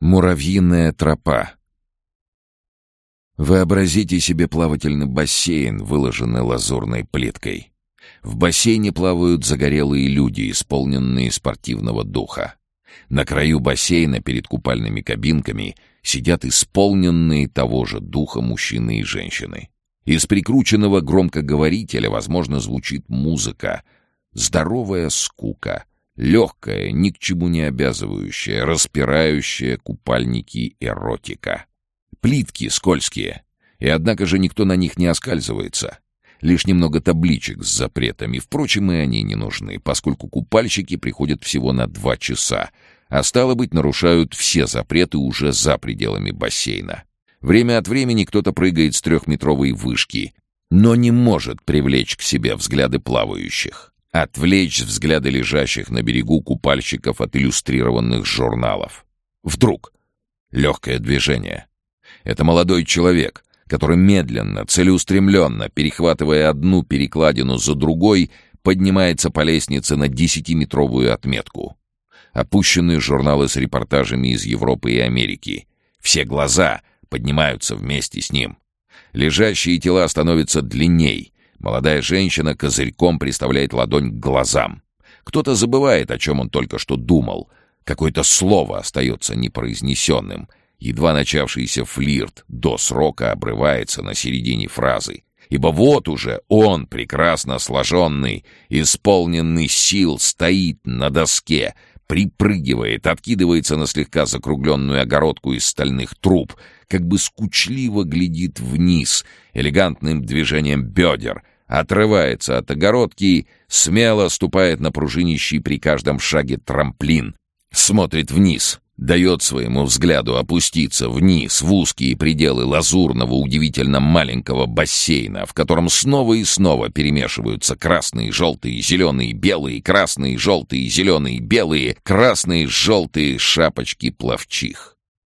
Муравьиная тропа. Вообразите себе плавательный бассейн, выложенный лазурной плиткой. В бассейне плавают загорелые люди, исполненные спортивного духа. На краю бассейна перед купальными кабинками сидят исполненные того же духа мужчины и женщины. Из прикрученного громкоговорителя, возможно, звучит музыка. Здоровая скука — Легкая, ни к чему не обязывающая, распирающая купальники эротика. Плитки скользкие, и однако же никто на них не оскальзывается. Лишь немного табличек с запретами. Впрочем, и они не нужны, поскольку купальщики приходят всего на два часа, а стало быть, нарушают все запреты уже за пределами бассейна. Время от времени кто-то прыгает с трехметровой вышки, но не может привлечь к себе взгляды плавающих отвлечь взгляды лежащих на берегу купальщиков от иллюстрированных журналов. Вдруг легкое движение. Это молодой человек, который медленно, целеустремленно, перехватывая одну перекладину за другой, поднимается по лестнице на десятиметровую отметку. Опущенные журналы с репортажами из Европы и Америки. Все глаза поднимаются вместе с ним. Лежащие тела становятся длинней — Молодая женщина козырьком приставляет ладонь к глазам. Кто-то забывает, о чем он только что думал. Какое-то слово остается непроизнесенным. Едва начавшийся флирт до срока обрывается на середине фразы. Ибо вот уже он, прекрасно сложенный, исполненный сил, стоит на доске, припрыгивает, откидывается на слегка закругленную огородку из стальных труб, как бы скучливо глядит вниз, элегантным движением бедер, отрывается от огородки, смело ступает на пружинищий при каждом шаге трамплин, смотрит вниз, дает своему взгляду опуститься вниз в узкие пределы лазурного удивительно маленького бассейна, в котором снова и снова перемешиваются красные, желтые, зеленые, белые, красные, желтые, зеленые, белые, красные, желтые шапочки плавчих.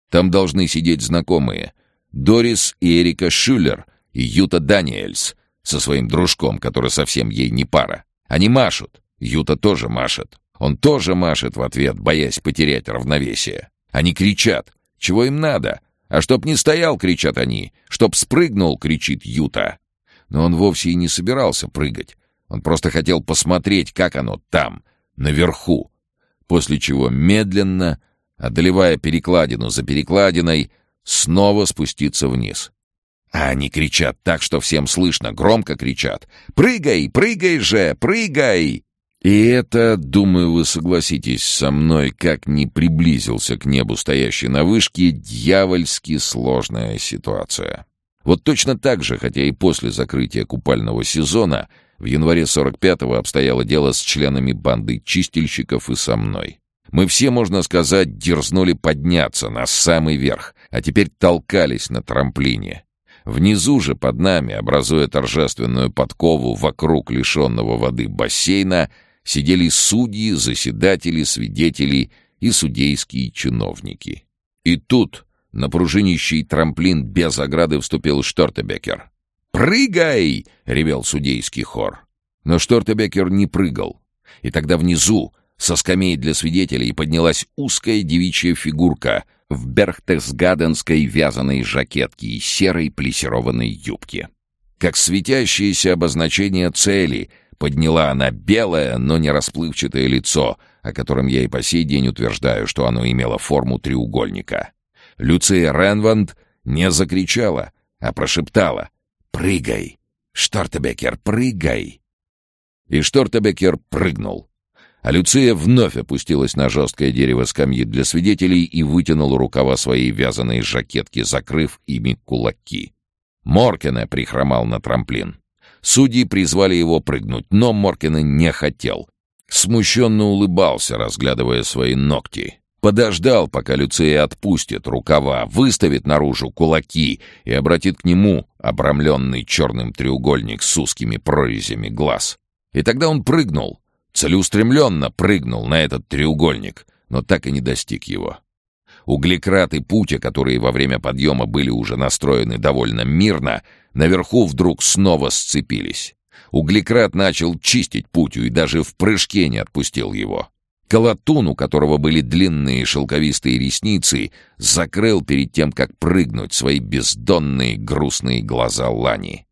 Там должны сидеть знакомые. Дорис и Эрика Шюллер и Юта Даниэльс со своим дружком, который совсем ей не пара. Они машут. Юта тоже машет. Он тоже машет в ответ, боясь потерять равновесие. Они кричат. Чего им надо? А чтоб не стоял, кричат они. Чтоб спрыгнул, кричит Юта. Но он вовсе и не собирался прыгать. Он просто хотел посмотреть, как оно там, наверху. После чего медленно, одолевая перекладину за перекладиной, снова спуститься вниз. А они кричат так, что всем слышно, громко кричат. «Прыгай, прыгай же, прыгай!» И это, думаю, вы согласитесь со мной, как не приблизился к небу стоящий на вышке, дьявольски сложная ситуация. Вот точно так же, хотя и после закрытия купального сезона, в январе 45-го обстояло дело с членами банды чистильщиков и со мной. Мы все, можно сказать, дерзнули подняться на самый верх, а теперь толкались на трамплине. Внизу же под нами, образуя торжественную подкову вокруг лишенного воды бассейна, сидели судьи, заседатели, свидетели и судейские чиновники. И тут на пружинищий трамплин без ограды вступил Штортебекер. «Прыгай!» — ревел судейский хор. Но Штортебекер не прыгал. И тогда внизу, со скамей для свидетелей, поднялась узкая девичья фигурка в берхтесгаденской вязаной жакетке и серой плесированной юбке. Как светящееся обозначение цели — Подняла она белое, но не расплывчатое лицо, о котором я и по сей день утверждаю, что оно имело форму треугольника. Люция Ренванд не закричала, а прошептала «Прыгай! Штортебекер, прыгай!» И Штортебекер прыгнул. А Люция вновь опустилась на жесткое дерево скамьи для свидетелей и вытянула рукава своей вязаной жакетки, закрыв ими кулаки. Моркене прихромал на трамплин. Судьи призвали его прыгнуть, но Моркина не хотел. Смущенно улыбался, разглядывая свои ногти. Подождал, пока Люция отпустит рукава, выставит наружу кулаки и обратит к нему обрамленный черным треугольник с узкими прорезями глаз. И тогда он прыгнул, целеустремленно прыгнул на этот треугольник, но так и не достиг его. Углекраты путя, которые во время подъема были уже настроены довольно мирно, наверху вдруг снова сцепились. Углекрат начал чистить путю и даже в прыжке не отпустил его. Колотун, у которого были длинные шелковистые ресницы, закрыл перед тем, как прыгнуть свои бездонные грустные глаза Лани.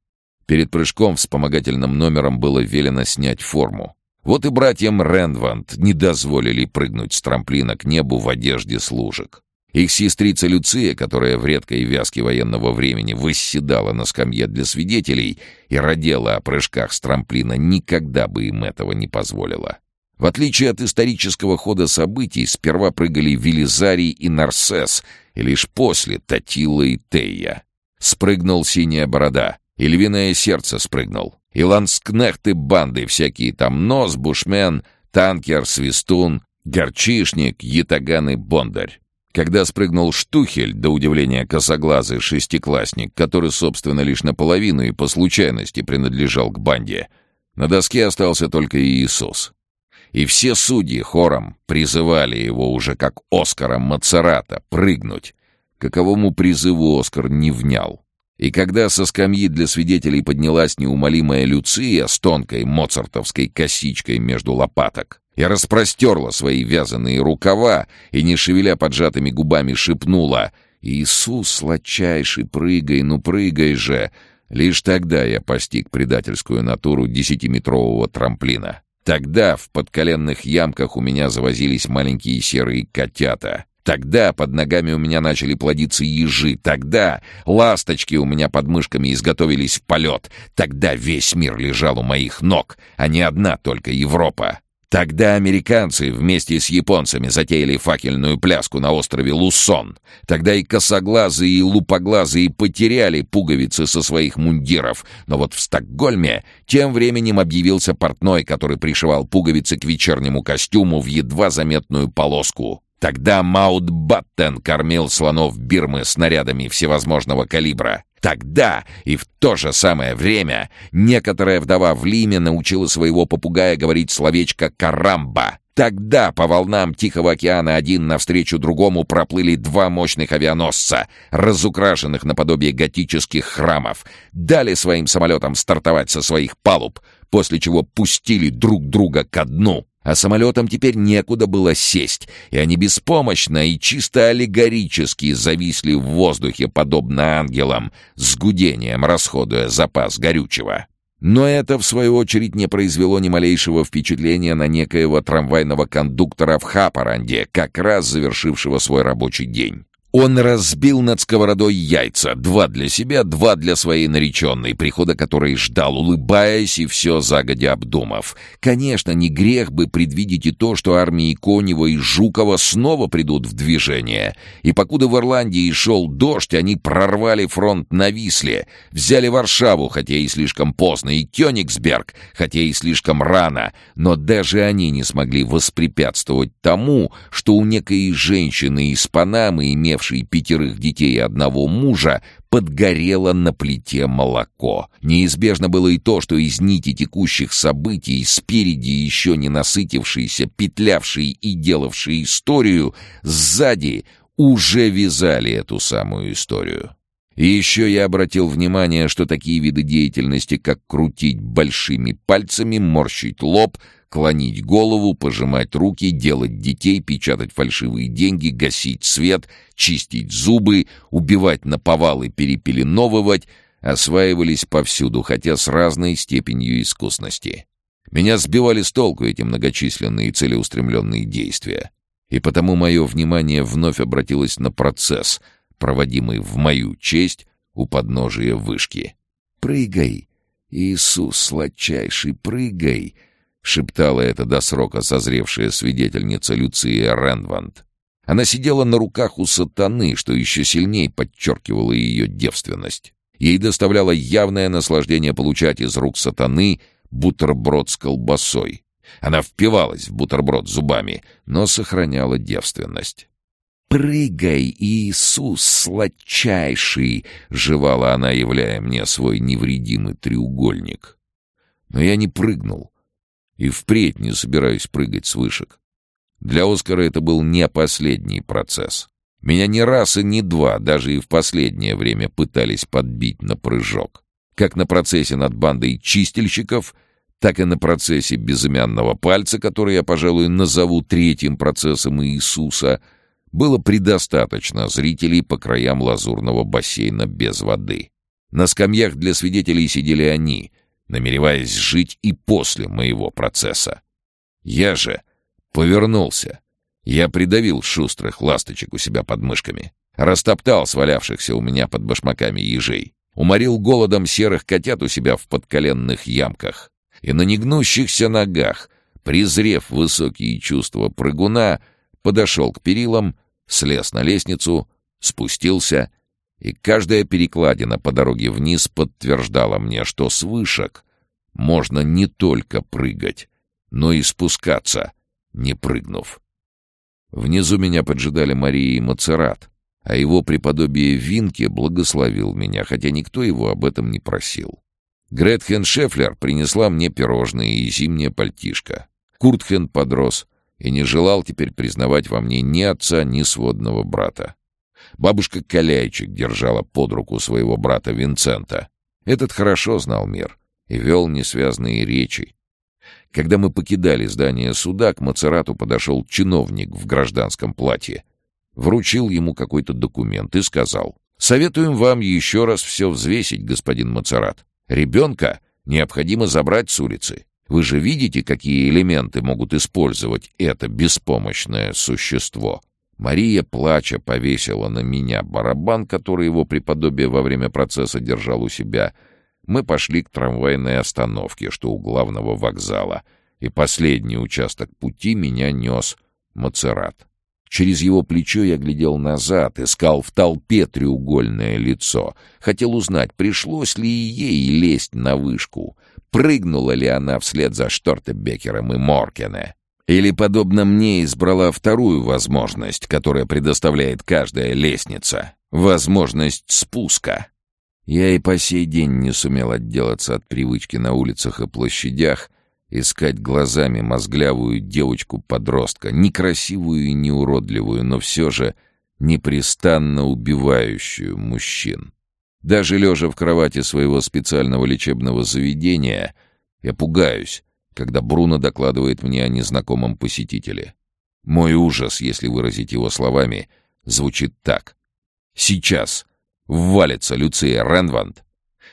Перед прыжком вспомогательным номером было велено снять форму. Вот и братьям Рэндванд не дозволили прыгнуть с трамплина к небу в одежде служек. Их сестрица Люция, которая в редкой вязке военного времени восседала на скамье для свидетелей и родила о прыжках с трамплина, никогда бы им этого не позволила. В отличие от исторического хода событий, сперва прыгали Велизарий и Нарсес, и лишь после Татила и Тея. Спрыгнул синяя борода, и львиное сердце спрыгнул. И ланскнехты банды, всякие там Нос, Бушмен, Танкер, Свистун, Горчишник, Ятаган и Бондарь. Когда спрыгнул Штухель, до удивления косоглазый шестиклассник, который, собственно, лишь наполовину и по случайности принадлежал к банде, на доске остался только Иисус. И все судьи хором призывали его уже как Оскара Мацерата прыгнуть. Каковому призыву Оскар не внял. И когда со скамьи для свидетелей поднялась неумолимая Люция с тонкой моцартовской косичкой между лопаток, я распростерла свои вязаные рукава и, не шевеля поджатыми губами, шепнула «Иисус, сладчайший, прыгай, ну прыгай же!» Лишь тогда я постиг предательскую натуру десятиметрового трамплина. Тогда в подколенных ямках у меня завозились маленькие серые котята. Тогда под ногами у меня начали плодиться ежи. Тогда ласточки у меня под мышками изготовились в полет. Тогда весь мир лежал у моих ног, а не одна только Европа. Тогда американцы вместе с японцами затеяли факельную пляску на острове Лусон. Тогда и косоглазые, и лупоглазые потеряли пуговицы со своих мундиров. Но вот в Стокгольме тем временем объявился портной, который пришивал пуговицы к вечернему костюму в едва заметную полоску. Тогда Маунтбаттен кормил слонов Бирмы снарядами всевозможного калибра. Тогда и в то же самое время некоторая вдова в Лиме научила своего попугая говорить словечко «карамба». Тогда по волнам Тихого океана один навстречу другому проплыли два мощных авианосца, разукрашенных наподобие готических храмов, дали своим самолетам стартовать со своих палуб, после чего пустили друг друга ко дну. А самолетам теперь некуда было сесть, и они беспомощно и чисто аллегорически зависли в воздухе, подобно ангелам, с гудением расходуя запас горючего. Но это, в свою очередь, не произвело ни малейшего впечатления на некоего трамвайного кондуктора в Хапаранде, как раз завершившего свой рабочий день. Он разбил над сковородой яйца, два для себя, два для своей нареченной, прихода которой ждал, улыбаясь и все загодя обдумав. Конечно, не грех бы предвидеть и то, что армии Конева и Жукова снова придут в движение. И покуда в Ирландии шел дождь, они прорвали фронт на Висле, взяли Варшаву, хотя и слишком поздно, и Кёнигсберг, хотя и слишком рано, но даже они не смогли воспрепятствовать тому, что у некой женщины из Панамы, имев имевшей пятерых детей и одного мужа, подгорело на плите молоко. Неизбежно было и то, что из нити текущих событий, спереди еще не насытившиеся, петлявшие и делавшие историю, сзади уже вязали эту самую историю. И еще я обратил внимание, что такие виды деятельности, как крутить большими пальцами, морщить лоб — клонить голову, пожимать руки, делать детей, печатать фальшивые деньги, гасить свет, чистить зубы, убивать наповал и перепеленовывать, осваивались повсюду, хотя с разной степенью искусности. Меня сбивали с толку эти многочисленные целеустремленные действия. И потому мое внимание вновь обратилось на процесс, проводимый в мою честь у подножия вышки. «Прыгай! Иисус сладчайший, прыгай!» — шептала эта до срока созревшая свидетельница Люция Рэндванд. Она сидела на руках у сатаны, что еще сильнее подчеркивало ее девственность. Ей доставляло явное наслаждение получать из рук сатаны бутерброд с колбасой. Она впивалась в бутерброд зубами, но сохраняла девственность. «Прыгай, Иисус сладчайший!» — жевала она, являя мне свой невредимый треугольник. Но я не прыгнул, и впредь не собираюсь прыгать с вышек. Для Оскара это был не последний процесс. Меня не раз и не два, даже и в последнее время пытались подбить на прыжок. Как на процессе над бандой чистильщиков, так и на процессе безымянного пальца, который я, пожалуй, назову третьим процессом Иисуса, было предостаточно зрителей по краям лазурного бассейна без воды. На скамьях для свидетелей сидели они, намереваясь жить и после моего процесса. Я же повернулся. Я придавил шустрых ласточек у себя под мышками, растоптал свалявшихся у меня под башмаками ежей, уморил голодом серых котят у себя в подколенных ямках и на негнущихся ногах, презрев высокие чувства прыгуна, подошел к перилам, слез на лестницу, спустился, и каждая перекладина по дороге вниз подтверждала мне, что с вышек можно не только прыгать, но и спускаться, не прыгнув. Внизу меня поджидали Мария и Мацерат, а его преподобие Винке благословил меня, хотя никто его об этом не просил. Гретхен Шефлер принесла мне пирожные и зимнее пальтишко. Куртхен подрос и не желал теперь признавать во мне ни отца, ни сводного брата. Бабушка Каляйчик держала под руку своего брата Винцента. Этот хорошо знал мир и вел несвязные речи. Когда мы покидали здание суда, к Мацерату подошел чиновник в гражданском платье. Вручил ему какой-то документ и сказал, «Советуем вам еще раз все взвесить, господин Мацерат. Ребенка необходимо забрать с улицы. Вы же видите, какие элементы могут использовать это беспомощное существо. Мария, плача, повесила на меня барабан, который его преподобие во время процесса держал у себя. Мы пошли к трамвайной остановке, что у главного вокзала, и последний участок пути меня нес Мацерат. Через его плечо я глядел назад, искал в толпе треугольное лицо. Хотел узнать, пришлось ли ей лезть на вышку, прыгнула ли она вслед за Штортебекером и Моркене. Или, подобно мне, избрала вторую возможность, которая предоставляет каждая лестница — возможность спуска. Я и по сей день не сумел отделаться от привычки на улицах и площадях искать глазами мозглявую девочку-подростка, некрасивую и неуродливую, но все же непрестанно убивающую мужчин. Даже лежа в кровати своего специального лечебного заведения, я пугаюсь, когда Бруно докладывает мне о незнакомом посетителе. Мой ужас, если выразить его словами, звучит так. Сейчас ввалится Люция Ренванд,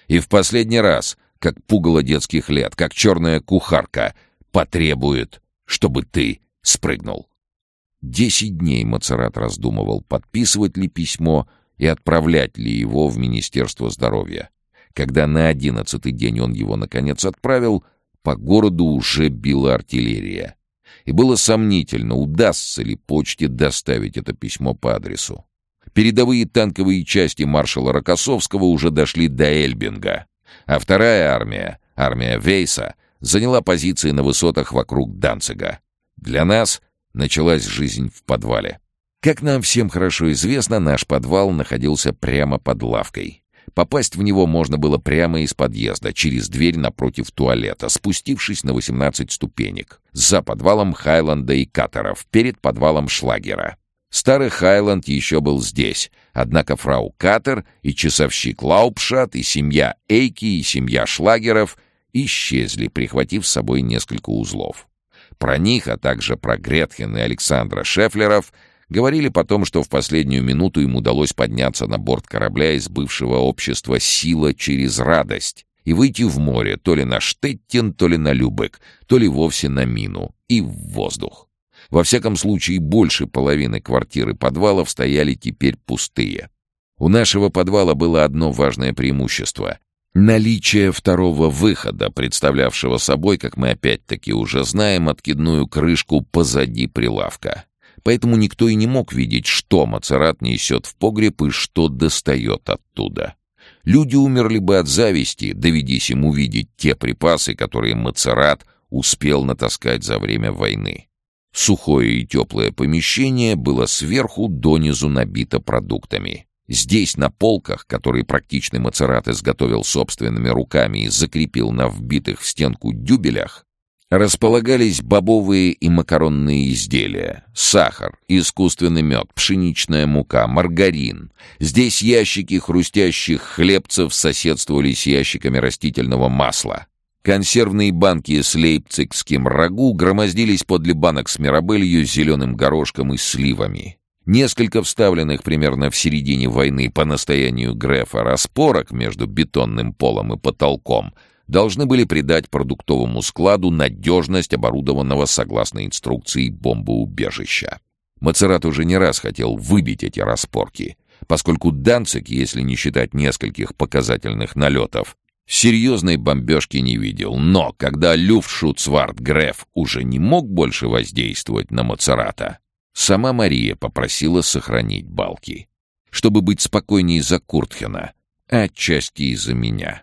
и в последний раз как пугало детских лет, как черная кухарка, потребует, чтобы ты спрыгнул. Десять дней Мацерат раздумывал, подписывать ли письмо и отправлять ли его в Министерство здоровья. Когда на одиннадцатый день он его, наконец, отправил, по городу уже била артиллерия. И было сомнительно, удастся ли почте доставить это письмо по адресу. Передовые танковые части маршала Рокоссовского уже дошли до Эльбинга а вторая армия, армия Вейса, заняла позиции на высотах вокруг Данцига. Для нас началась жизнь в подвале. Как нам всем хорошо известно, наш подвал находился прямо под лавкой. Попасть в него можно было прямо из подъезда, через дверь напротив туалета, спустившись на 18 ступенек. За подвалом Хайланда и Катеров, перед подвалом Шлагера. Старый Хайланд еще был здесь, однако фрау Катер и часовщик Лаупшат, и семья Эйки, и семья Шлагеров исчезли, прихватив с собой несколько узлов. Про них, а также про Гретхен и Александра Шефлеров говорили потом, что в последнюю минуту им удалось подняться на борт корабля из бывшего общества «Сила через радость» и выйти в море то ли на Штеттин, то ли на Любек, то ли вовсе на Мину и в воздух. Во всяком случае, больше половины квартиры подвалов стояли теперь пустые. У нашего подвала было одно важное преимущество — наличие второго выхода, представлявшего собой, как мы опять-таки уже знаем, откидную крышку позади прилавка. Поэтому никто и не мог видеть, что Мацерат несет в погреб и что достает оттуда. Люди умерли бы от зависти, доведись им увидеть те припасы, которые Мацерат успел натаскать за время войны. Сухое и теплое помещение было сверху донизу набито продуктами. Здесь, на полках, которые практичный Мацерат изготовил собственными руками и закрепил на вбитых в стенку дюбелях, располагались бобовые и макаронные изделия, сахар, искусственный мед, пшеничная мука, маргарин. Здесь ящики хрустящих хлебцев соседствовали с ящиками растительного масла. Консервные банки с лейпцигским рагу громоздились подле банок с мирабелью, зеленым горошком и сливами. Несколько вставленных примерно в середине войны по настоянию Грефа распорок между бетонным полом и потолком должны были придать продуктовому складу надежность оборудованного согласно инструкции бомбоубежища. Мацерат уже не раз хотел выбить эти распорки, поскольку Данцик, если не считать нескольких показательных налетов, Серьезной бомбежки не видел, но когда Люфтшутцвард Греф уже не мог больше воздействовать на Мацерата, сама Мария попросила сохранить балки, чтобы быть спокойней за Куртхена, а отчасти и за меня.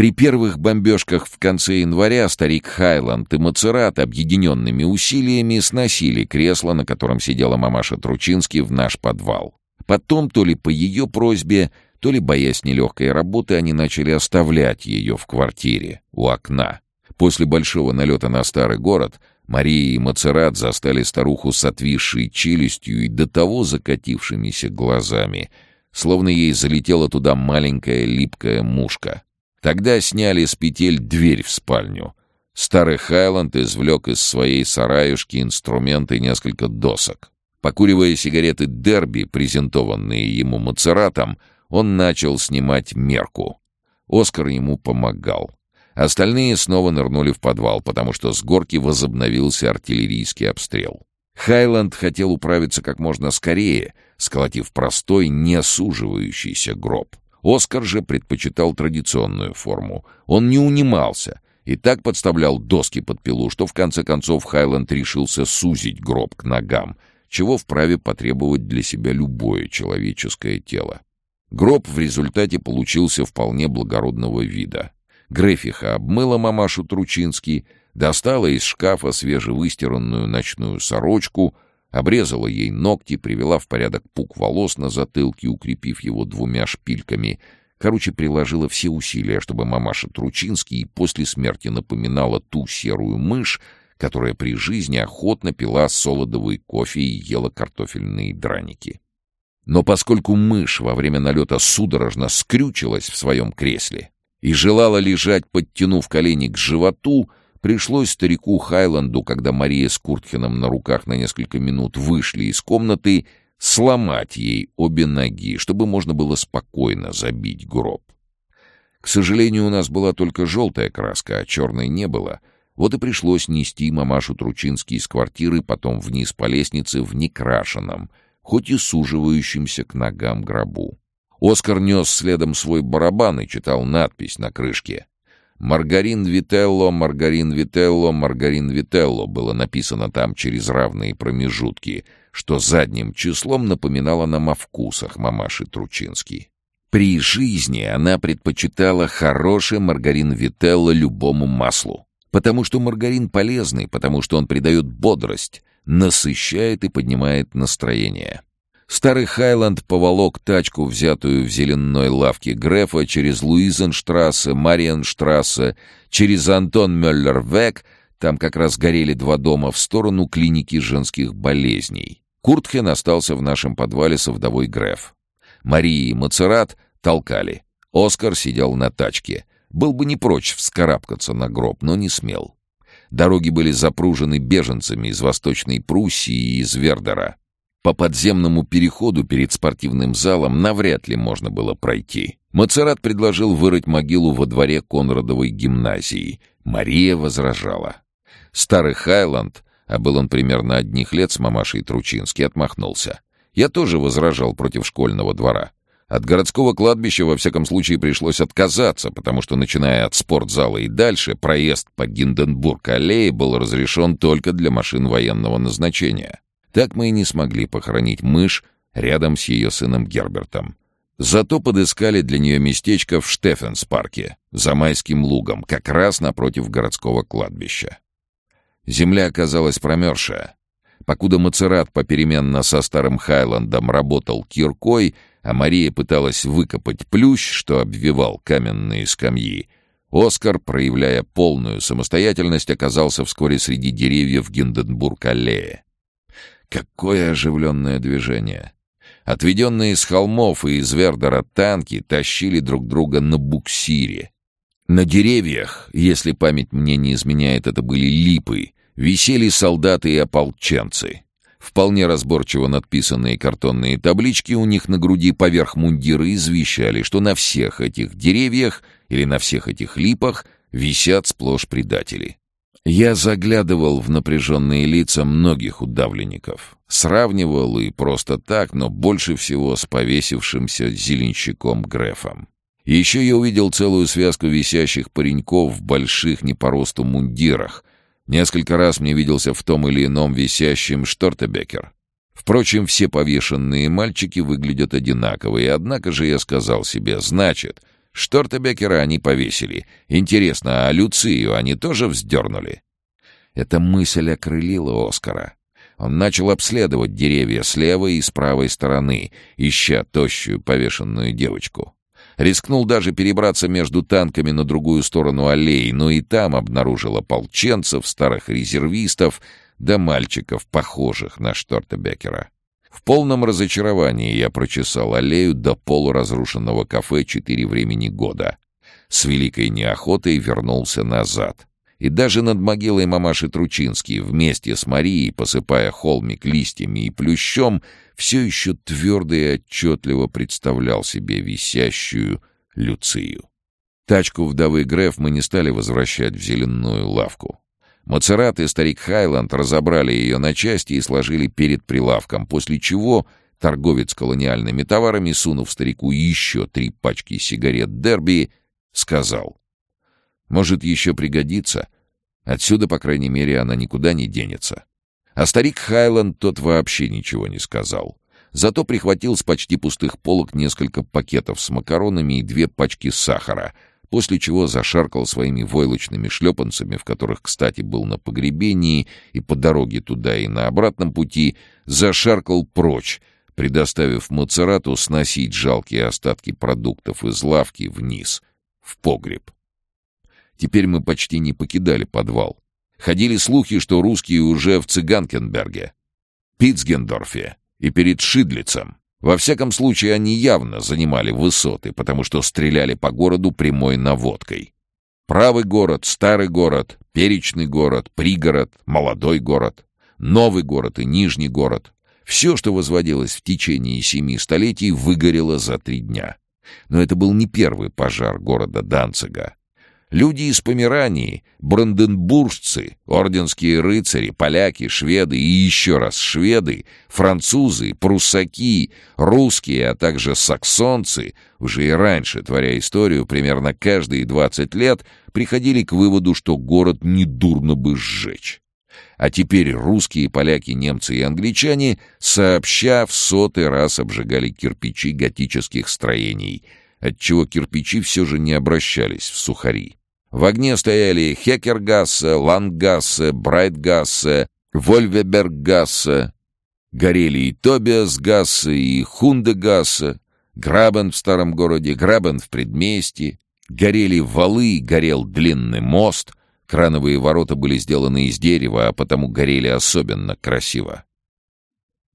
При первых бомбежках в конце января старик Хайланд и Мацерат объединенными усилиями сносили кресло, на котором сидела мамаша Тручинский, в наш подвал. Потом, то ли по ее просьбе, то ли, боясь нелегкой работы, они начали оставлять ее в квартире, у окна. После большого налета на старый город Мария и Мацерат застали старуху с отвисшей челюстью и до того закатившимися глазами, словно ей залетела туда маленькая липкая мушка. Тогда сняли с петель дверь в спальню. Старый Хайланд извлек из своей сараюшки инструменты и несколько досок. Покуривая сигареты Дерби, презентованные ему Мацератом, он начал снимать мерку. Оскар ему помогал. Остальные снова нырнули в подвал, потому что с горки возобновился артиллерийский обстрел. Хайланд хотел управиться как можно скорее, сколотив простой, не суживающийся гроб. Оскар же предпочитал традиционную форму. Он не унимался и так подставлял доски под пилу, что в конце концов Хайланд решился сузить гроб к ногам, чего вправе потребовать для себя любое человеческое тело. Гроб в результате получился вполне благородного вида. Грефиха обмыла мамашу Тручинский, достала из шкафа свежевыстиранную ночную сорочку, обрезала ей ногти, привела в порядок пук волос на затылке, укрепив его двумя шпильками. Короче, приложила все усилия, чтобы мамаша Тручинский после смерти напоминала ту серую мышь, которая при жизни охотно пила солодовый кофе и ела картофельные драники. Но поскольку мышь во время налета судорожно скрючилась в своем кресле и желала лежать, подтянув колени к животу, пришлось старику Хайланду, когда Мария с Куртхеном на руках на несколько минут вышли из комнаты, сломать ей обе ноги, чтобы можно было спокойно забить гроб. К сожалению, у нас была только желтая краска, а черной не было. Вот и пришлось нести мамашу Тручинский из квартиры, потом вниз по лестнице в некрашенном — хоть и суживающимся к ногам гробу. Оскар нес следом свой барабан и читал надпись на крышке. «Маргарин Вителло, Маргарин Вителло, Маргарин Вителло» было написано там через равные промежутки, что задним числом напоминало нам о вкусах мамаши Тручинский. При жизни она предпочитала хороший маргарин Вителло любому маслу. Потому что маргарин полезный, потому что он придает бодрость, насыщает и поднимает настроение. Старый Хайланд поволок тачку, взятую в зеленой лавке Грефа, через Луизенштрассе, Мариенштрассе, через Антон Мюллер-Век, там как раз горели два дома, в сторону клиники женских болезней. Куртхен остался в нашем подвале со вдовой Греф. Мария и Мацерат толкали. Оскар сидел на тачке. Был бы не прочь вскарабкаться на гроб, но не смел. Дороги были запружены беженцами из Восточной Пруссии и из Вердера. По подземному переходу перед спортивным залом навряд ли можно было пройти. Мацерат предложил вырыть могилу во дворе Конрадовой гимназии. Мария возражала. Старый Хайланд, а был он примерно одних лет с мамашей Тручински, отмахнулся. Я тоже возражал против школьного двора. От городского кладбища, во всяком случае, пришлось отказаться, потому что, начиная от спортзала и дальше, проезд по Гинденбург-аллее был разрешен только для машин военного назначения. Так мы и не смогли похоронить мышь рядом с ее сыном Гербертом. Зато подыскали для нее местечко в Штефенс-парке, за майским лугом, как раз напротив городского кладбища. Земля оказалась промерзшая. Покуда Мацерат попеременно со старым Хайландом работал киркой — а Мария пыталась выкопать плющ, что обвивал каменные скамьи, Оскар, проявляя полную самостоятельность, оказался вскоре среди деревьев Гинденбург-аллее. Какое оживленное движение! Отведенные с холмов и из Вердера танки тащили друг друга на буксире. На деревьях, если память мне не изменяет, это были липы, висели солдаты и ополченцы. Вполне разборчиво надписанные картонные таблички у них на груди поверх мундира извещали, что на всех этих деревьях или на всех этих липах висят сплошь предатели. Я заглядывал в напряженные лица многих удавленников. Сравнивал и просто так, но больше всего с повесившимся зеленщиком Грефом. Еще я увидел целую связку висящих пареньков в больших не по росту мундирах. Несколько раз мне виделся в том или ином висящем Штортебекер. Впрочем, все повешенные мальчики выглядят одинаково, однако же я сказал себе, значит, Штортебекера они повесили. Интересно, а Люцию они тоже вздернули? Эта мысль окрылила Оскара. Он начал обследовать деревья с левой и с правой стороны, ища тощую повешенную девочку. Рискнул даже перебраться между танками на другую сторону аллеи, но и там обнаружил ополченцев, старых резервистов да мальчиков, похожих на Штортебекера. В полном разочаровании я прочесал аллею до полуразрушенного кафе «Четыре времени года». С великой неохотой вернулся назад. И даже над могилой мамаши Тручинский вместе с Марией, посыпая холмик листьями и плющом, все еще твердо и отчетливо представлял себе висящую Люцию. Тачку вдовы Греф мы не стали возвращать в зеленую лавку. Мацерат и старик Хайланд разобрали ее на части и сложили перед прилавком, после чего торговец колониальными товарами, сунув старику еще три пачки сигарет Дерби, сказал, «Может, еще пригодится? Отсюда, по крайней мере, она никуда не денется». А старик Хайланд тот вообще ничего не сказал. Зато прихватил с почти пустых полок несколько пакетов с макаронами и две пачки сахара — после чего зашаркал своими войлочными шлепанцами, в которых, кстати, был на погребении, и по дороге туда и на обратном пути, зашаркал прочь, предоставив Мацерату сносить жалкие остатки продуктов из лавки вниз, в погреб. Теперь мы почти не покидали подвал. Ходили слухи, что русские уже в Цыганкенберге, Питцгендорфе и перед Шидлицем. Во всяком случае, они явно занимали высоты, потому что стреляли по городу прямой наводкой. Правый город, старый город, перечный город, пригород, молодой город, новый город и нижний город. Все, что возводилось в течение семи столетий, выгорело за три дня. Но это был не первый пожар города Данцига. Люди из Померании, бранденбуржцы, орденские рыцари, поляки, шведы и еще раз шведы, французы, пруссаки, русские, а также саксонцы, уже и раньше, творя историю, примерно каждые 20 лет, приходили к выводу, что город недурно бы сжечь. А теперь русские, поляки, немцы и англичане сообща в сотый раз обжигали кирпичи готических строений, отчего кирпичи все же не обращались в сухари. В огне стояли Хекергассе, Лангассе, Брайтгассе, Вольвебергассе. Горели и Тобиасгассе, и Хундегассе. Грабен в старом городе, Грабен в предместье. Горели валы, горел длинный мост. Крановые ворота были сделаны из дерева, а потому горели особенно красиво.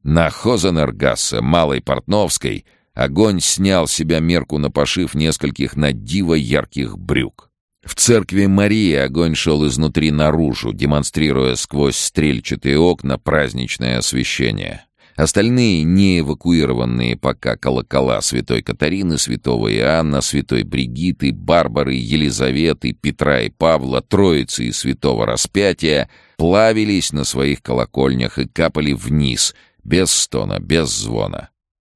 На Хозенергассе, Малой Портновской, огонь снял себя мерку на пошив нескольких на диво ярких брюк. В церкви Марии огонь шел изнутри наружу, демонстрируя сквозь стрельчатые окна праздничное освещение. Остальные, не эвакуированные пока колокола святой Катарины, святого Иоанна, святой Бригиты, Барбары, Елизаветы, Петра и Павла, Троицы и святого Распятия, плавились на своих колокольнях и капали вниз, без стона, без звона.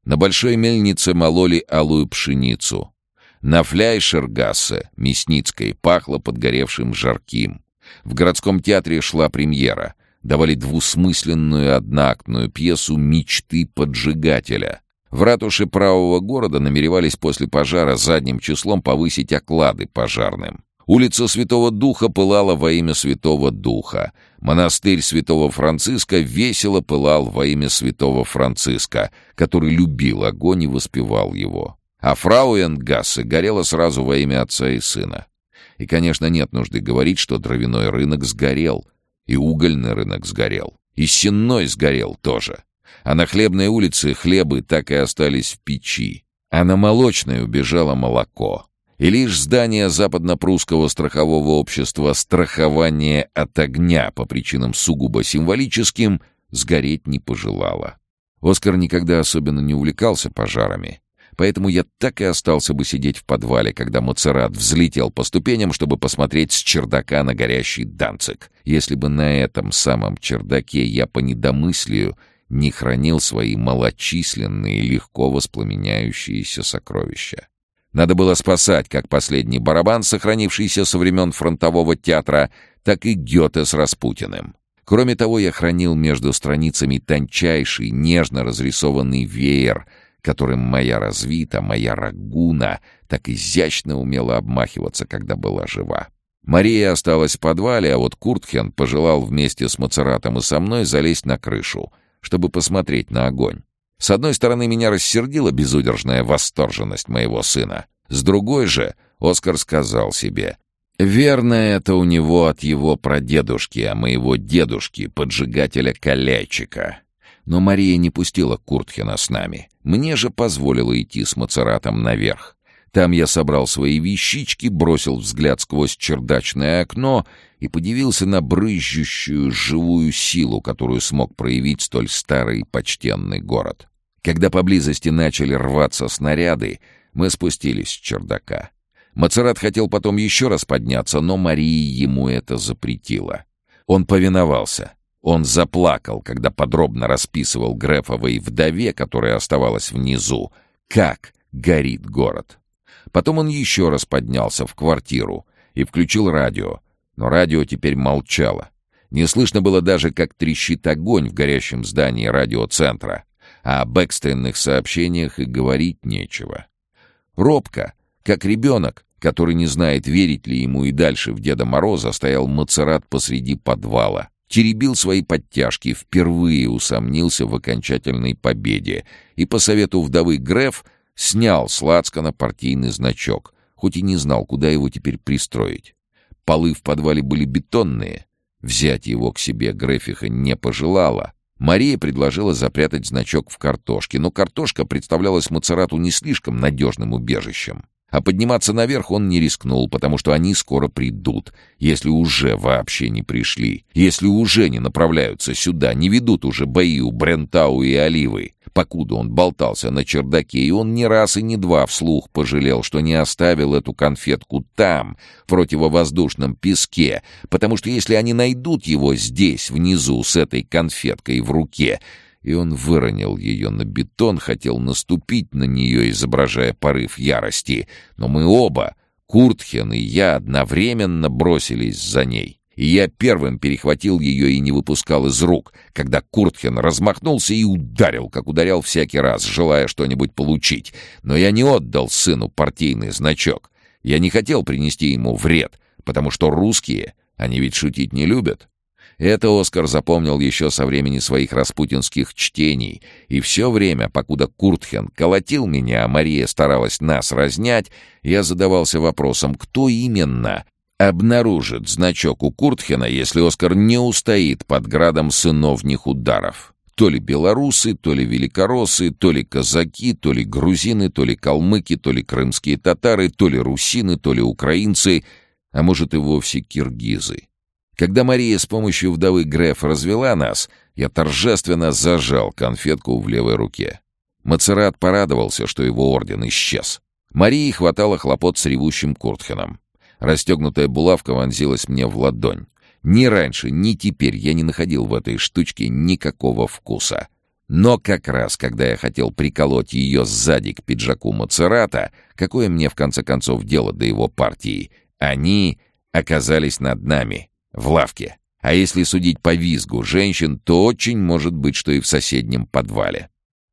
На большой мельнице мололи алую пшеницу. На Фляйшергассе, Мясницкой, пахло подгоревшим жарким. В городском театре шла премьера. Давали двусмысленную одноактную пьесу «Мечты поджигателя». В ратуше правого города намеревались после пожара задним числом повысить оклады пожарным. Улица Святого Духа пылала во имя Святого Духа. Монастырь Святого Франциска весело пылал во имя Святого Франциска, который любил огонь и воспевал его. А Фрауенгассе горела сразу во имя отца и сына. И, конечно, нет нужды говорить, что дровяной рынок сгорел, и угольный рынок сгорел, и сенной сгорел тоже. А на хлебной улице хлебы так и остались в печи, а на молочной убежало молоко. И лишь здание западно-прусского страхового общества «Страхование от огня» по причинам сугубо символическим сгореть не пожелало. Оскар никогда особенно не увлекался пожарами, поэтому я так и остался бы сидеть в подвале, когда Мацерат взлетел по ступеням, чтобы посмотреть с чердака на горящий Данцик, если бы на этом самом чердаке я по недомыслию не хранил свои малочисленные, легко воспламеняющиеся сокровища. Надо было спасать как последний барабан, сохранившийся со времен фронтового театра, так и Гёте с Распутиным. Кроме того, я хранил между страницами тончайший, нежно разрисованный веер — которым моя развита, моя рагуна так изящно умела обмахиваться, когда была жива. Мария осталась в подвале, а вот Куртхен пожелал вместе с Мацератом и со мной залезть на крышу, чтобы посмотреть на огонь. С одной стороны, меня рассердила безудержная восторженность моего сына. С другой же, Оскар сказал себе, «Верно это у него от его прадедушки, а моего дедушки, поджигателя Калячика. Но Мария не пустила Куртхена с нами. Мне же позволила идти с Мацератом наверх. Там я собрал свои вещички, бросил взгляд сквозь чердачное окно и подивился на брызжущую живую силу, которую смог проявить столь старый почтенный город. Когда поблизости начали рваться снаряды, мы спустились с чердака. Мацерат хотел потом еще раз подняться, но Мария ему это запретила. Он повиновался — он заплакал, когда подробно расписывал Грефовой вдове, которая оставалась внизу, как горит город. Потом он еще раз поднялся в квартиру и включил радио, но радио теперь молчало. Не слышно было даже, как трещит огонь в горящем здании радиоцентра, а об экстренных сообщениях и говорить нечего. Робко, как ребенок, который не знает, верить ли ему и дальше в Деда Мороза, стоял Мацерат посреди подвала теребил свои подтяжки, впервые усомнился в окончательной победе и по совету вдовы Греф снял с лацкана партийный значок, хоть и не знал, куда его теперь пристроить. Полы в подвале были бетонные. Взять его к себе Грефиха не пожелала. Мария предложила запрятать значок в картошке, но картошка представлялась Мацерату не слишком надежным убежищем. А подниматься наверх он не рискнул, потому что они скоро придут, если уже вообще не пришли, если уже не направляются сюда, не ведут уже бои у Брентау и Оливы. Покуда он болтался на чердаке, и он ни раз и ни два вслух пожалел, что не оставил эту конфетку там, в противовоздушном песке, потому что если они найдут его здесь, внизу, с этой конфеткой в руке, и он выронил ее на бетон, хотел наступить на нее, изображая порыв ярости. Но мы оба, Куртхен и я, одновременно бросились за ней. И я первым перехватил ее и не выпускал из рук, когда Куртхен размахнулся и ударил, как ударял всякий раз, желая что-нибудь получить. Но я не отдал сыну партийный значок. Я не хотел принести ему вред, потому что русские, они ведь шутить не любят. Это Оскар запомнил еще со времени своих распутинских чтений, и все время, покуда Куртхен колотил меня, а Мария старалась нас разнять, я задавался вопросом, кто именно обнаружит значок у Куртхена, если Оскар не устоит под градом сыновних ударов. То ли белорусы, то ли великороссы, то ли казаки, то ли грузины, то ли калмыки, то ли крымские татары, то ли русины, то ли украинцы, а может и вовсе киргизы. Когда Мария с помощью вдовы Греф развела нас, я торжественно зажал конфетку в левой руке. Мацерат порадовался, что его орден исчез. Марии хватало хлопот с ревущим Куртхеном. Расстегнутая булавка вонзилась мне в ладонь. Ни раньше, ни теперь я не находил в этой штучке никакого вкуса. Но как раз, когда я хотел приколоть ее сзади к пиджаку Мацерата, какое мне в конце концов дело до его партии, они оказались над нами в лавке. А если судить по визгу женщин, то очень может быть, что и в соседнем подвале.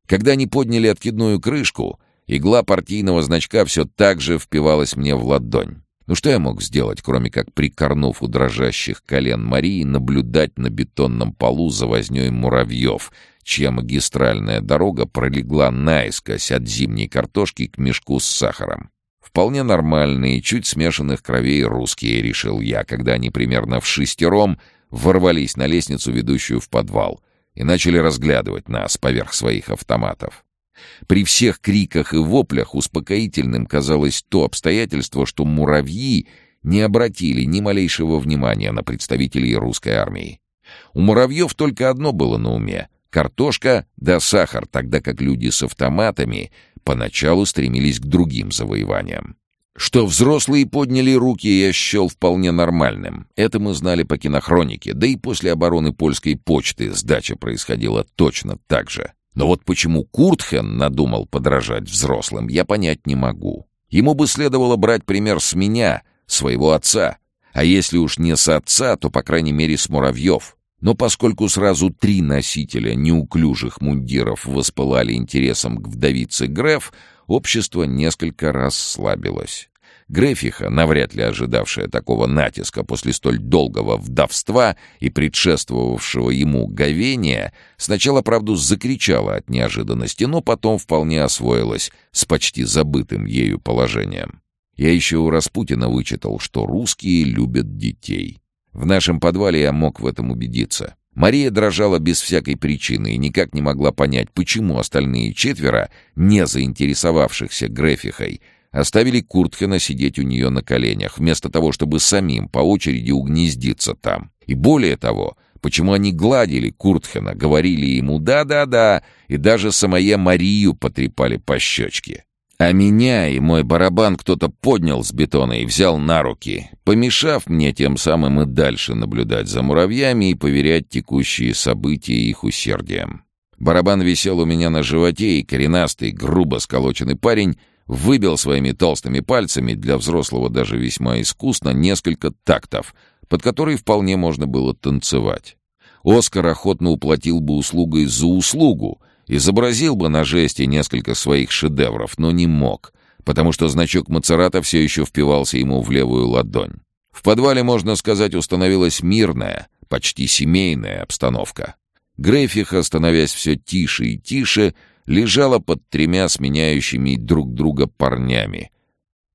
Когда они подняли откидную крышку, игла партийного значка все так же впивалась мне в ладонь. Ну что я мог сделать, кроме как, прикорнув у дрожащих колен Марии, наблюдать на бетонном полу за вознёй муравьев, чья магистральная дорога пролегла наискось от зимней картошки к мешку с сахаром. Вполне нормальные, чуть смешанных кровей русские, решил я, когда они примерно в шестером ворвались на лестницу, ведущую в подвал, и начали разглядывать нас поверх своих автоматов. При всех криках и воплях успокоительным казалось то обстоятельство, что муравьи не обратили ни малейшего внимания на представителей русской армии. У муравьев только одно было на уме — картошка да сахар, тогда как люди с автоматами поначалу стремились к другим завоеваниям. Что взрослые подняли руки, я счел вполне нормальным. Это мы знали по кинохронике, да и после обороны польской почты сдача происходила точно так же. Но вот почему Куртхен надумал подражать взрослым, я понять не могу. Ему бы следовало брать пример с меня, своего отца. А если уж не с отца, то, по крайней мере, с муравьев. Но поскольку сразу три носителя неуклюжих мундиров воспылали интересом к вдовице Греф, общество несколько раз слабилось. Грефиха, навряд ли ожидавшая такого натиска после столь долгого вдовства и предшествовавшего ему говения, сначала, правду, закричала от неожиданности, но потом вполне освоилась с почти забытым ею положением. Я еще у Распутина вычитал, что русские любят детей. В нашем подвале я мог в этом убедиться. Мария дрожала без всякой причины и никак не могла понять, почему остальные четверо, не заинтересовавшихся Грефихой, оставили Куртхена сидеть у нее на коленях, вместо того, чтобы самим по очереди угнездиться там. И более того, почему они гладили Куртхена, говорили ему «да-да-да», и даже самое Марию потрепали по щечке. А меня и мой барабан кто-то поднял с бетона и взял на руки, помешав мне тем самым и дальше наблюдать за муравьями и поверять текущие события их усердием. Барабан висел у меня на животе, и коренастый, грубо сколоченный парень выбил своими толстыми пальцами, для взрослого даже весьма искусно, несколько тактов, под которые вполне можно было танцевать. Оскар охотно уплатил бы услугой за услугу, Изобразил бы на жесте несколько своих шедевров, но не мог, потому что значок Мацерата все еще впивался ему в левую ладонь. В подвале, можно сказать, установилась мирная, почти семейная обстановка. Грейфиха, становясь все тише и тише, лежала под тремя сменяющими друг друга парнями.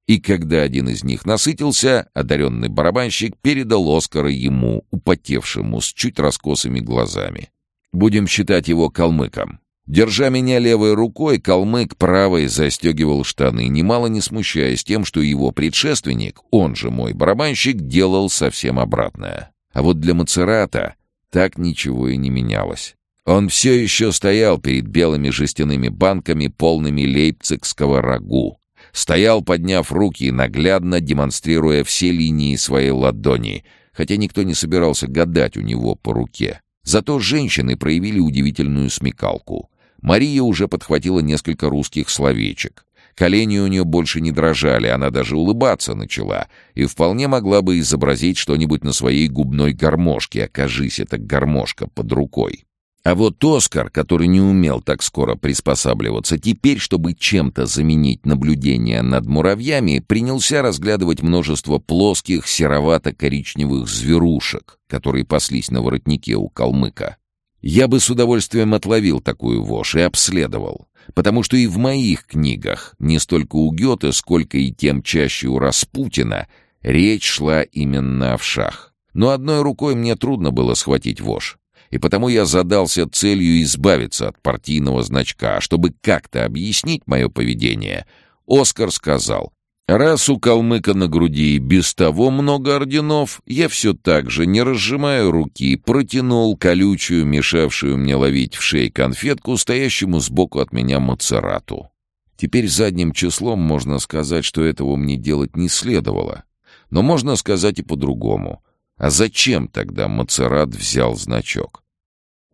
И когда один из них насытился, одаренный барабанщик передал Оскара ему, употевшему, с чуть раскосыми глазами. Будем считать его калмыком. Держа меня левой рукой, калмык правой застегивал штаны, немало не смущаясь тем, что его предшественник, он же мой барабанщик, делал совсем обратное. А вот для Мацерата так ничего и не менялось. Он все еще стоял перед белыми жестяными банками, полными лейпцигского рагу. Стоял, подняв руки, наглядно демонстрируя все линии своей ладони, хотя никто не собирался гадать у него по руке. Зато женщины проявили удивительную смекалку. Мария уже подхватила несколько русских словечек. Колени у нее больше не дрожали, она даже улыбаться начала и вполне могла бы изобразить что-нибудь на своей губной гармошке, окажись это гармошка под рукой. А вот Оскар, который не умел так скоро приспосабливаться, теперь, чтобы чем-то заменить наблюдение над муравьями, принялся разглядывать множество плоских серовато-коричневых зверушек, которые паслись на воротнике у калмыка. Я бы с удовольствием отловил такую вошь и обследовал, потому что и в моих книгах, не столько у Гёте, сколько и тем чаще у Распутина, речь шла именно о вшах. Но одной рукой мне трудно было схватить вошь, и потому я задался целью избавиться от партийного значка, а чтобы как-то объяснить мое поведение. Оскар сказал, Раз у калмыка на груди без того много орденов, я все так же, не разжимая руки, протянул колючую, мешавшую мне ловить в шее конфетку, стоящему сбоку от меня Мацерату. Теперь задним числом можно сказать, что этого мне делать не следовало. Но можно сказать и по-другому. А зачем тогда Мацерат взял значок?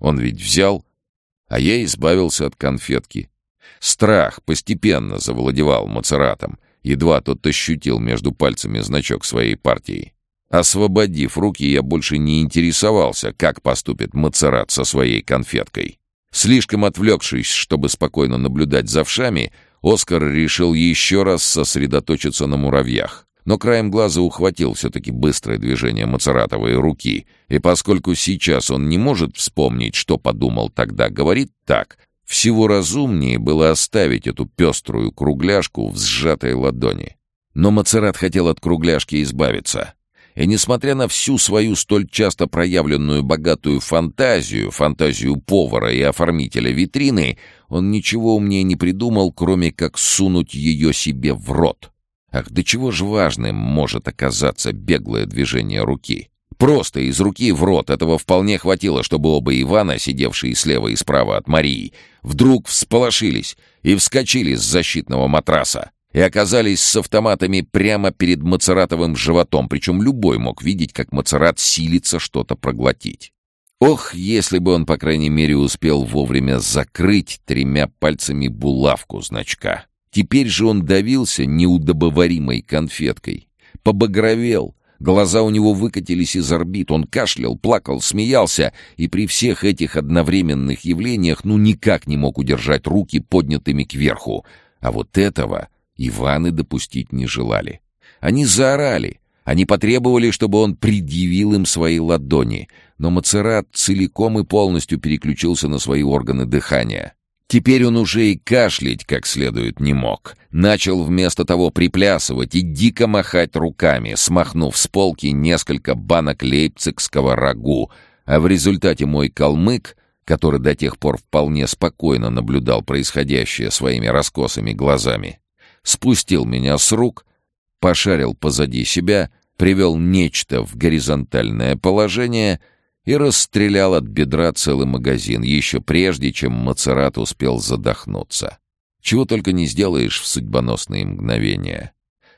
Он ведь взял, а я избавился от конфетки. Страх постепенно завладевал Мацератом — Едва тот ощутил между пальцами значок своей партии. Освободив руки, я больше не интересовался, как поступит Мацерат со своей конфеткой. Слишком отвлекшись, чтобы спокойно наблюдать за вшами, Оскар решил еще раз сосредоточиться на муравьях. Но краем глаза ухватил все-таки быстрое движение Мацератовой руки, и поскольку сейчас он не может вспомнить, что подумал тогда, говорит так, всего разумнее было оставить эту пеструю кругляшку в сжатой ладони. Но Мацерат хотел от кругляшки избавиться. И несмотря на всю свою столь часто проявленную богатую фантазию, фантазию повара и оформителя витрины, он ничего умнее не придумал, кроме как сунуть ее себе в рот. Ах, до чего же важным может оказаться беглое движение руки? Просто из руки в рот этого вполне хватило, чтобы оба Ивана, сидевшие слева и справа от Марии, вдруг всполошились и вскочили с защитного матраса и оказались с автоматами прямо перед Мацератовым животом, причем любой мог видеть, как Мацерат силится что-то проглотить. Ох, если бы он, по крайней мере, успел вовремя закрыть тремя пальцами булавку значка. Теперь же он давился неудобоваримой конфеткой. Побагровел, глаза у него выкатились из орбит, он кашлял, плакал, смеялся, и при всех этих одновременных явлениях ну никак не мог удержать руки поднятыми кверху. А вот этого Иваны допустить не желали. Они заорали, они потребовали, чтобы он предъявил им свои ладони, но Мацерат целиком и полностью переключился на свои органы дыхания. Теперь он уже и кашлять как следует не мог. Начал вместо того приплясывать и дико махать руками, смахнув с полки несколько банок лейпцигского рагу, а в результате мой калмык, который до тех пор вполне спокойно наблюдал происходящее своими раскосыми глазами, спустил меня с рук, пошарил позади себя, привел нечто в горизонтальное положение и расстрелял от бедра целый магазин, еще прежде, чем Мацерат успел задохнуться. Чего только не сделаешь в судьбоносные мгновения.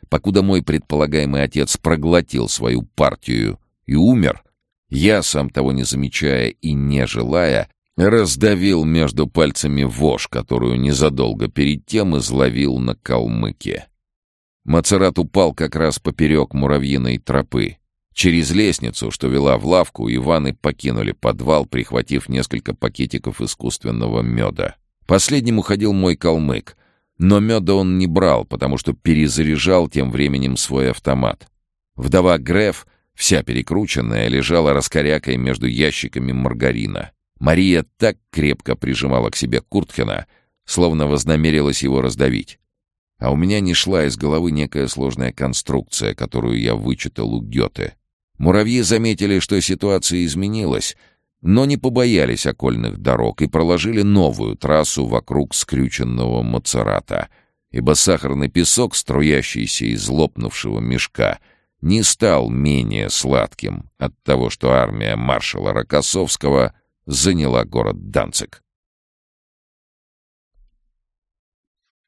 Покуда мой предполагаемый отец проглотил свою партию и умер, я, сам того не замечая и не желая, раздавил между пальцами вошь, которую незадолго перед тем изловил на калмыке. Мацерат упал как раз поперек муравьиной тропы. Через лестницу, что вела в лавку, Иваны покинули подвал, прихватив несколько пакетиков искусственного меда. Последним уходил мой калмык, но меда он не брал, потому что перезаряжал тем временем свой автомат. Вдова Греф, вся перекрученная, лежала раскорякой между ящиками маргарина. Мария так крепко прижимала к себе Куртхена, словно вознамерилась его раздавить. А у меня не шла из головы некая сложная конструкция, которую я вычитал у Гёте. Муравьи заметили, что ситуация изменилась, но не побоялись окольных дорог и проложили новую трассу вокруг скрюченного Мацерата, ибо сахарный песок, струящийся из лопнувшего мешка, не стал менее сладким от того, что армия маршала Рокоссовского заняла город Данцик.